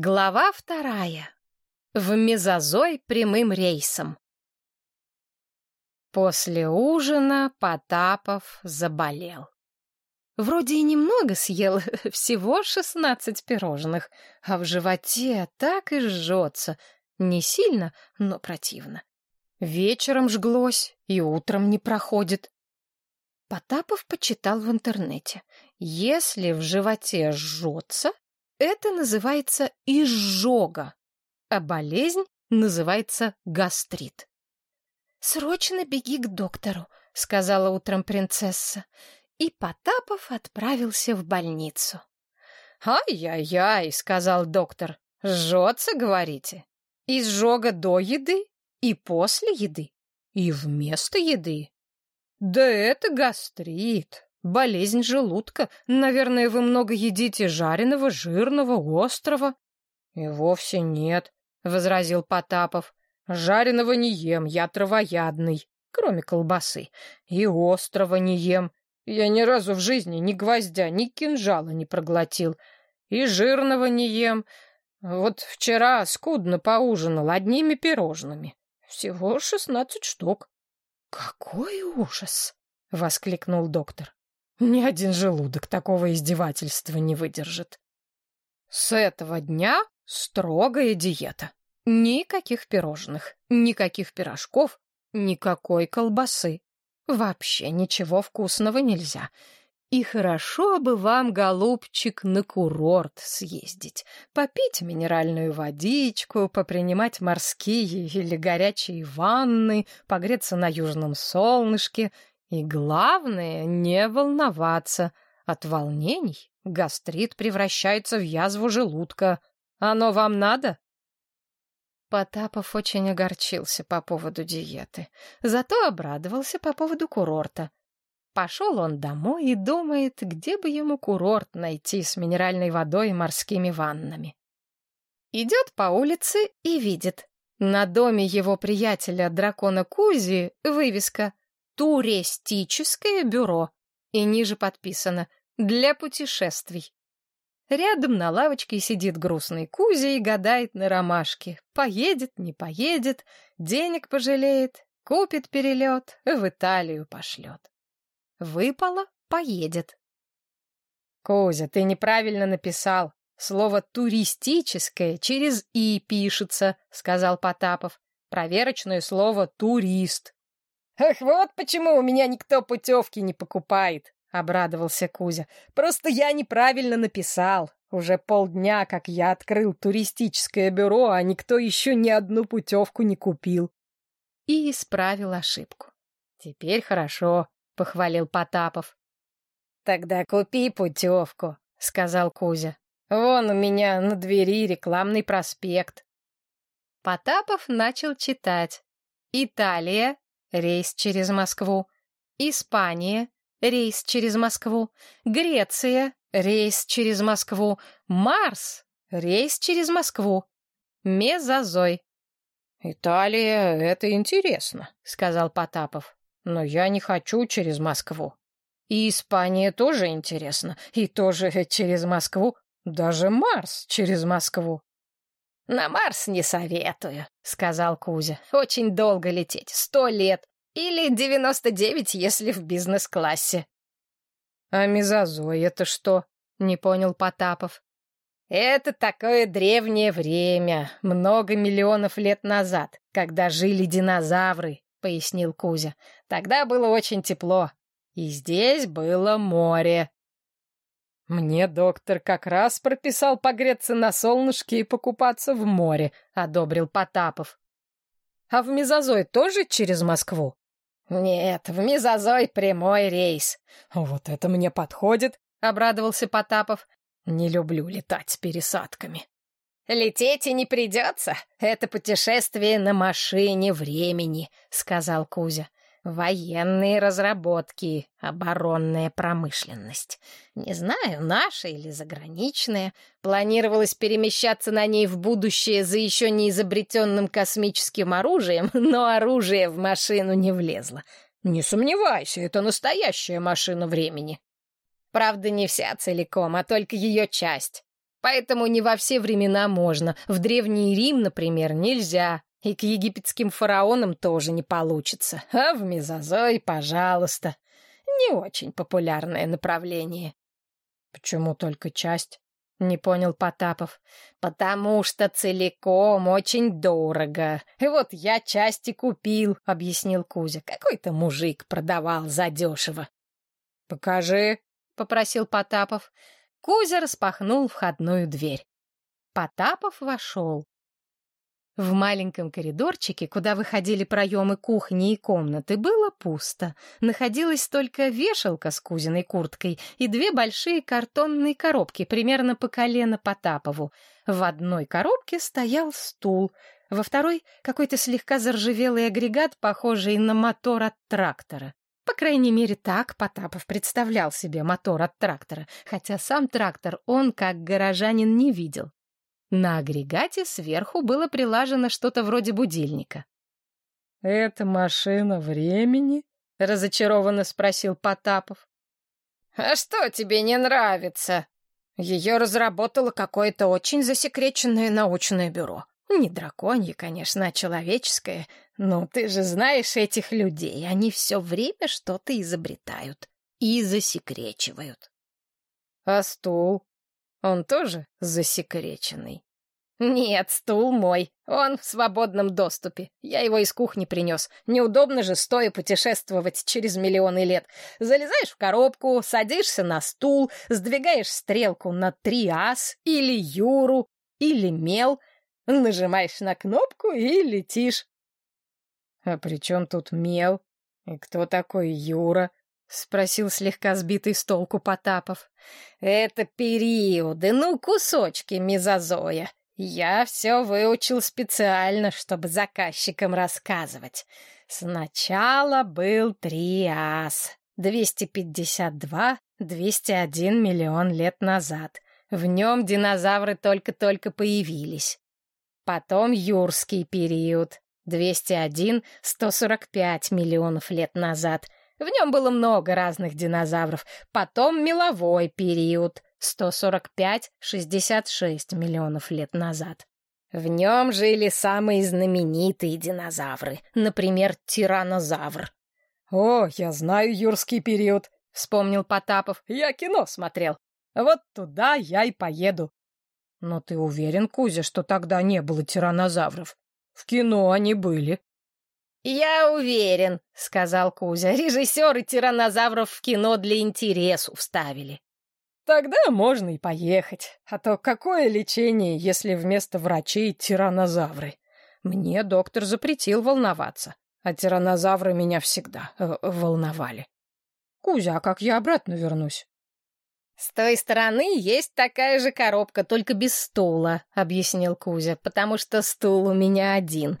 Глава вторая. В мезозой прямым рейсом. После ужина Потапов заболел. Вроде и немного съел, всего шестнадцать пирожных, а в животе так и жжется. Не сильно, но противно. Вечером жглось и утром не проходит. Потапов почитал в интернете. Если в животе жжется, это называется изжога, а болезнь называется гастрит. «Срочно беги к доктору», — сказала утром принцесса. И Потапов отправился в больницу. «Ай-яй-яй», — сказал доктор, — «жжется, говорите? Изжога до еды и после еды, и вместо еды. Да это гастрит, Болезнь желудка. Наверное, вы много едите жареного, жирного, острого. И вовсе нет, возразил Потапов. Жареного не ем, я травоядный, кроме колбасы. И острого не ем. Я ни разу в жизни ни гвоздя, ни кинжала не проглотил. И жирного не ем. Вот вчера скудно поужинал одними пирожными. Всего шестнадцать штук. Какой ужас! воскликнул доктор. Ни один желудок такого издевательства не выдержит. С этого дня строгая диета. Никаких пирожных, никаких пирожков, никакой колбасы. Вообще ничего вкусного нельзя. И хорошо бы вам, голубчик, на курорт съездить, попить минеральную водичку, попринимать морские или горячие ванны, погреться на южном солнышке и главное, не волноваться. От волнений гастрит превращается в язву желудка. Оно вам надо? Потапов очень огорчился по поводу диеты, зато обрадовался по поводу курорта. Пошел он домой и думает, где бы ему курорт найти с минеральной водой и морскими ваннами. Идет по улице и видит. На доме его приятеля дракона Кузи вывеска туристическое бюро. И ниже подписано «Для путешествий». Рядом на лавочке сидит грустный Кузя и гадает на ромашке. Поедет, не поедет, денег пожалеет, купит перелет, в Италию пошлет. Выпало — поедет. Кузя, ты неправильно написал. Слово «туристическое» через «и» пишется, — сказал Потапов. Проверочное слово «турист». «Ах, вот почему у меня никто путевки не покупает!» — обрадовался Кузя. «Просто я неправильно написал. Уже полдня, как я открыл туристическое бюро, а никто еще ни одну путевку не купил». И исправил ошибку. «Теперь хорошо», — похвалил Потапов. «Тогда купи путевку», — сказал Кузя. «Вон у меня на двери рекламный проспект». Потапов начал читать. «Италия, рейс через Москву. Испания, рейс через Москву. Греция, рейс через Москву. Марс, рейс через Москву. Мезозой. «Италия — это интересно», — сказал Потапов. «Но я не хочу через Москву. И Испания тоже интересно, и тоже через Москву. Даже Марс через Москву». «На Марс не советую», — сказал Кузя. «Очень долго лететь, сто лет. Или девяносто девять, если в бизнес-классе». «А мезозой это что?» — не понял Потапов. «Это такое древнее время, много миллионов лет назад, когда жили динозавры», — пояснил Кузя. «Тогда было очень тепло, и здесь было море. «Мне доктор как раз прописал погреться на солнышке и покупаться в море», — одобрил Потапов. «А в Мезозой тоже через Москву?» «Нет, в Мезозой прямой рейс». «Вот это мне подходит», — обрадовался Потапов. «Не люблю летать с пересадками». «Лететь и не придется. Это путешествие на машине времени», — сказал Кузя. Военные разработки, оборонная промышленность. Не знаю, наша или заграничная. Планировалось перемещаться на ней в будущее за еще не изобретенным космическим оружием, но оружие в машину не влезло. Не сомневайся, это настоящая машина времени. Правда, не вся целиком, а только ее часть. Поэтому не во все времена можно. В Древний Рим, например, нельзя. И к египетским фараонам тоже не получится. А в Мезозой, пожалуйста. Не очень популярное направление. Почему только часть? Не понял Потапов. Потому что целиком очень дорого. И вот я части купил, объяснил Кузя. Какой-то мужик продавал задешево. Покажи, попросил Потапов. Кузя распахнул входную дверь. Потапов вошел. В маленьком коридорчике, куда выходили проемы кухни и комнаты, было пусто. Находилась только вешалка с кузиной курткой и две большие картонные коробки, примерно по колено Потапову. В одной коробке стоял стул, во второй — какой-то слегка заржавелый агрегат, похожий на мотор от трактора. По крайней мере, так Потапов представлял себе мотор от трактора, хотя сам трактор он, как горожанин, не видел. На агрегате сверху было прилажено что-то вроде будильника. «Это машина времени?» — разочарованно спросил Потапов. «А что тебе не нравится?» Ее разработало какое-то очень засекреченное научное бюро. Не драконье, конечно, а человеческое. Но ты же знаешь этих людей. Они все время что-то изобретают и засекречивают. А стул? Он тоже засекреченный. «Нет, стул мой. Он в свободном доступе. Я его из кухни принес. Неудобно же стоя путешествовать через миллионы лет. Залезаешь в коробку, садишься на стул, сдвигаешь стрелку на триас или юру или мел, нажимаешь на кнопку и летишь». «А при чем тут мел? И кто такой Юра?» — спросил слегка сбитый с толку Потапов. «Это периоды, ну, кусочки мезозоя. Я все выучил специально, чтобы заказчикам рассказывать. Сначала был Триас. 252-201 миллион лет назад. В нем динозавры только-только появились. Потом юрский период. 201-145 миллионов лет назад. В нем было много разных динозавров. Потом меловой период, 145-66 миллионов лет назад. В нем жили самые знаменитые динозавры, например, тиранозавр. «О, я знаю юрский период», — вспомнил Потапов. «Я кино смотрел. Вот туда я и поеду». «Но ты уверен, Кузя, что тогда не было тиранозавров? В кино они были». «Я уверен», — сказал Кузя. «Режиссеры тиранозавров в кино для интересу вставили». «Тогда можно и поехать. А то какое лечение, если вместо врачей тиранозавры? Мне доктор запретил волноваться, а тиранозавры меня всегда э, волновали. Кузя, а как я обратно вернусь?» «С той стороны есть такая же коробка, только без стула», — объяснил Кузя, «потому что стул у меня один.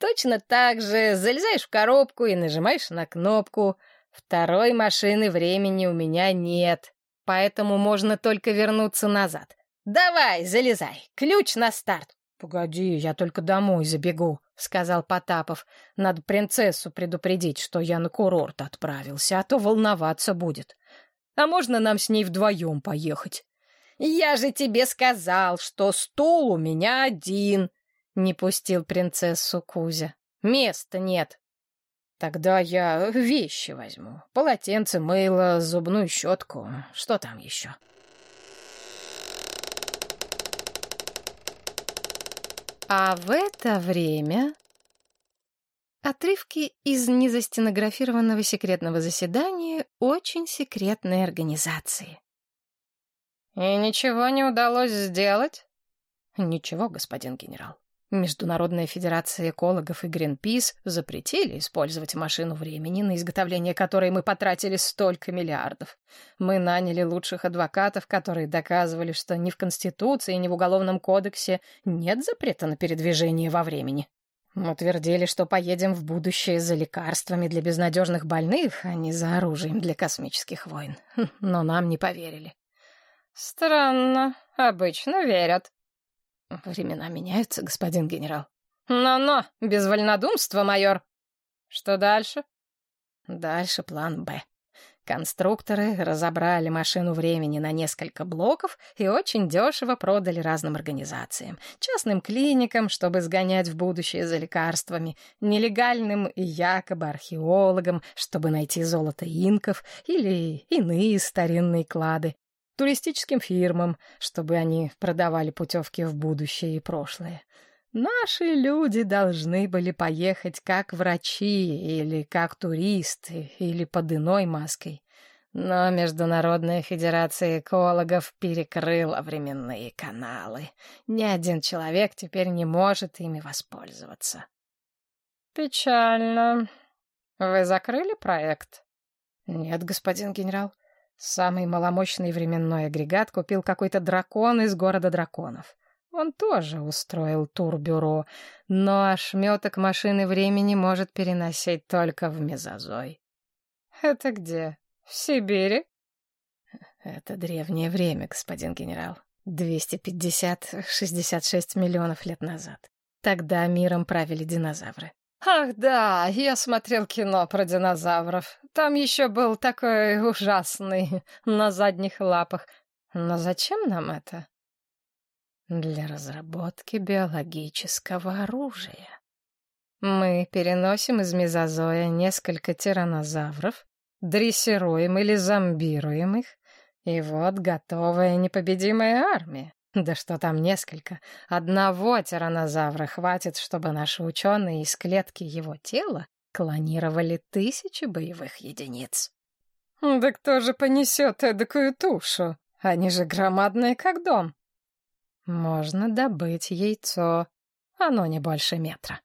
Точно так же залезаешь в коробку и нажимаешь на кнопку. Второй машины времени у меня нет, поэтому можно только вернуться назад. Давай, залезай, ключ на старт. «Погоди, я только домой забегу», — сказал Потапов. «Надо принцессу предупредить, что я на курорт отправился, а то волноваться будет. А можно нам с ней вдвоем поехать?» «Я же тебе сказал, что стул у меня один», не пустил принцессу Кузя. Места нет. Тогда я вещи возьму. Полотенце, мыло, зубную щетку. Что там еще? А в это время... Отрывки из незастенографированного секретного заседания очень секретной организации. «И ничего не удалось сделать?» «Ничего, господин генерал. Международная федерация экологов и Гринпис запретили использовать машину времени, на изготовление которой мы потратили столько миллиардов. Мы наняли лучших адвокатов, которые доказывали, что ни в Конституции, ни в Уголовном кодексе нет запрета на передвижение во времени. Мы твердили, что поедем в будущее за лекарствами для безнадежных больных, а не за оружием для космических войн. Но нам не поверили. Странно. Обычно верят. Времена меняются, господин генерал. Но-но, без вольнодумства, майор. Что дальше? Дальше план «Б». Конструкторы разобрали машину времени на несколько блоков и очень дешево продали разным организациям. Частным клиникам, чтобы сгонять в будущее за лекарствами, нелегальным и якобы археологам, чтобы найти золото инков или иные старинные клады, туристическим фирмам, чтобы они продавали путевки в будущее и прошлое. Наши люди должны были поехать как врачи или как туристы или под иной маской. Но Международная Федерация экологов перекрыла временные каналы. Ни один человек теперь не может ими воспользоваться. Печально. Вы закрыли проект? Нет, господин генерал. Самый маломощный временной агрегат купил какой-то дракон из города драконов. Он тоже устроил турбюро, но ошметок машины времени может переносить только в мезозой. Это где? В Сибири? Это древнее время, господин генерал. 250-66 миллионов лет назад. Тогда миром правили динозавры. Ах да, я смотрел кино про динозавров. Там еще был такой ужасный на задних лапах. Но зачем нам это? для разработки биологического оружия. Мы переносим из мезозоя несколько тиранозавров, дрессируем или зомбируем их, и вот готовая непобедимая армия. Да что там несколько. Одного тиранозавра хватит, чтобы наши ученые из клетки его тела клонировали тысячи боевых единиц. Да кто же понесет эдакую тушу? Они же громадные, как дом. Можно добыть яйцо. Оно не больше метра.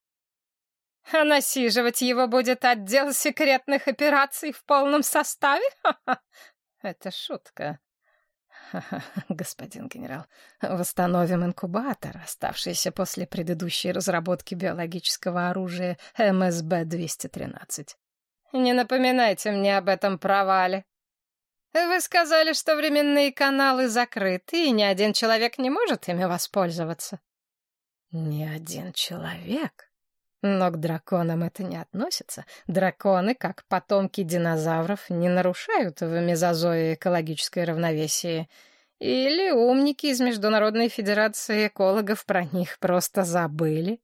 А насиживать его будет отдел секретных операций в полном составе? Это шутка. Господин генерал, восстановим инкубатор, оставшийся после предыдущей разработки биологического оружия МСБ-213. Не напоминайте мне об этом провале. Вы сказали, что временные каналы закрыты, и ни один человек не может ими воспользоваться. Ни один человек? Но к драконам это не относится. Драконы, как потомки динозавров, не нарушают в мезозое экологическое равновесие. Или умники из Международной Федерации экологов про них просто забыли.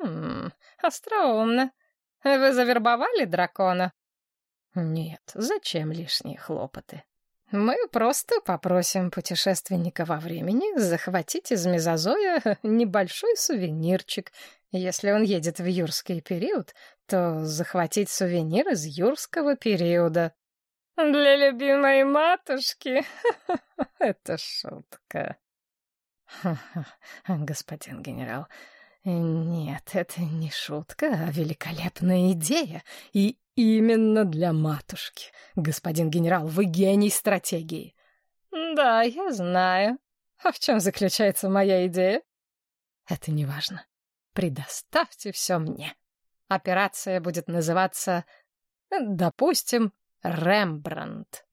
Хм, остроумно. Вы завербовали дракона? Нет, зачем лишние хлопоты? Мы просто попросим путешественника во времени захватить из мезозоя небольшой сувенирчик. Если он едет в юрский период, то захватить сувенир из юрского периода. Для любимой матушки? Это шутка. Господин генерал, нет, это не шутка, а великолепная идея. И Именно для матушки. Господин генерал, вы гений стратегии. Да, я знаю. А в чем заключается моя идея? Это не важно. Предоставьте все мне. Операция будет называться, допустим, Рембрандт.